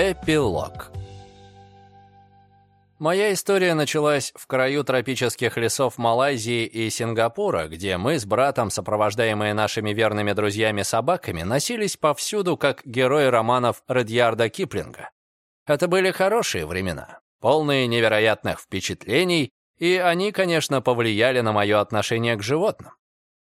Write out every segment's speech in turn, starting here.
Эпилог Моя история началась в краю тропических лесов Малайзии и Сингапура, где мы с братом, сопровождаемые нашими верными друзьями-собаками, носились повсюду, как герои романов Радьярда Киплинга. Это были хорошие времена, полные невероятных впечатлений, и они, конечно, повлияли на мое отношение к животным.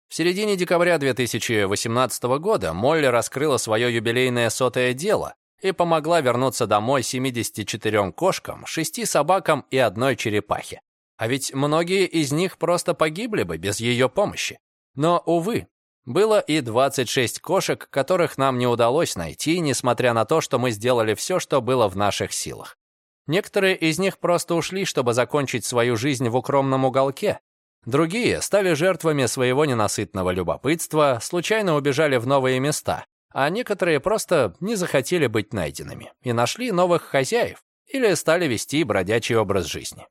В середине декабря 2018 года Молли раскрыла свое юбилейное сотое дело, и помогла вернуться домой 74 кошкам, 6 собакам и одной черепахе. А ведь многие из них просто погибли бы без ее помощи. Но, увы, было и 26 кошек, которых нам не удалось найти, несмотря на то, что мы сделали все, что было в наших силах. Некоторые из них просто ушли, чтобы закончить свою жизнь в укромном уголке. Другие стали жертвами своего ненасытного любопытства, случайно убежали в новые места, а некоторые просто не захотели быть найденными и нашли новых хозяев или стали вести бродячий образ жизни.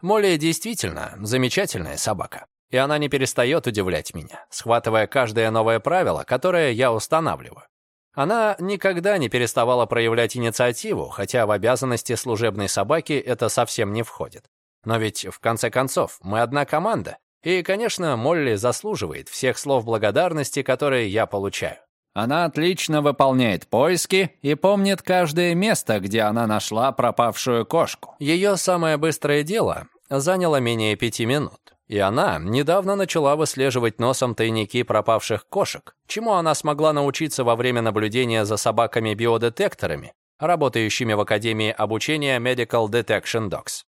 Молли действительно замечательная собака, и она не перестает удивлять меня, схватывая каждое новое правило, которое я устанавливаю. Она никогда не переставала проявлять инициативу, хотя в обязанности служебной собаки это совсем не входит. Но ведь, в конце концов, мы одна команда, и, конечно, Молли заслуживает всех слов благодарности, которые я получаю. Она отлично выполняет поиски и помнит каждое место, где она нашла пропавшую кошку. Ее самое быстрое дело заняло менее пяти минут. И она недавно начала выслеживать носом тайники пропавших кошек, чему она смогла научиться во время наблюдения за собаками-биодетекторами, работающими в Академии обучения Medical Detection Dogs.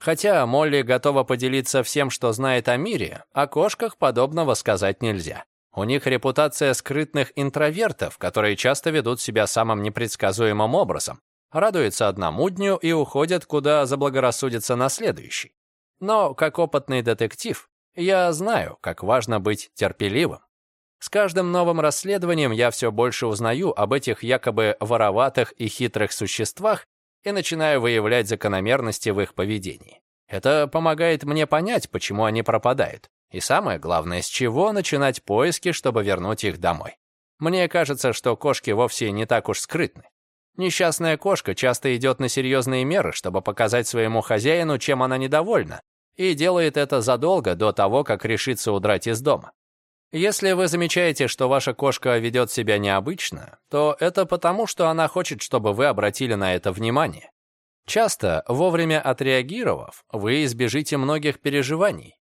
Хотя Молли готова поделиться всем, что знает о мире, о кошках подобного сказать нельзя. У них репутация скрытных интровертов, которые часто ведут себя самым непредсказуемым образом, радуются одному дню и уходят, куда заблагорассудится на следующий. Но, как опытный детектив, я знаю, как важно быть терпеливым. С каждым новым расследованием я все больше узнаю об этих якобы вороватых и хитрых существах и начинаю выявлять закономерности в их поведении. Это помогает мне понять, почему они пропадают, и самое главное, с чего начинать поиски, чтобы вернуть их домой. Мне кажется, что кошки вовсе не так уж скрытны. Несчастная кошка часто идет на серьезные меры, чтобы показать своему хозяину, чем она недовольна, и делает это задолго до того, как решится удрать из дома. Если вы замечаете, что ваша кошка ведет себя необычно, то это потому, что она хочет, чтобы вы обратили на это внимание. Часто, вовремя отреагировав, вы избежите многих переживаний,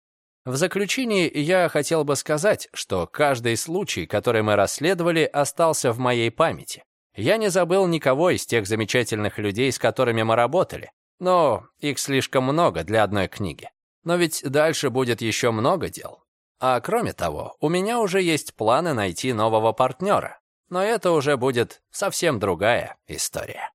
в заключении я хотел бы сказать, что каждый случай, который мы расследовали, остался в моей памяти. Я не забыл никого из тех замечательных людей, с которыми мы работали, но их слишком много для одной книги. Но ведь дальше будет еще много дел. А кроме того, у меня уже есть планы найти нового партнера. Но это уже будет совсем другая история.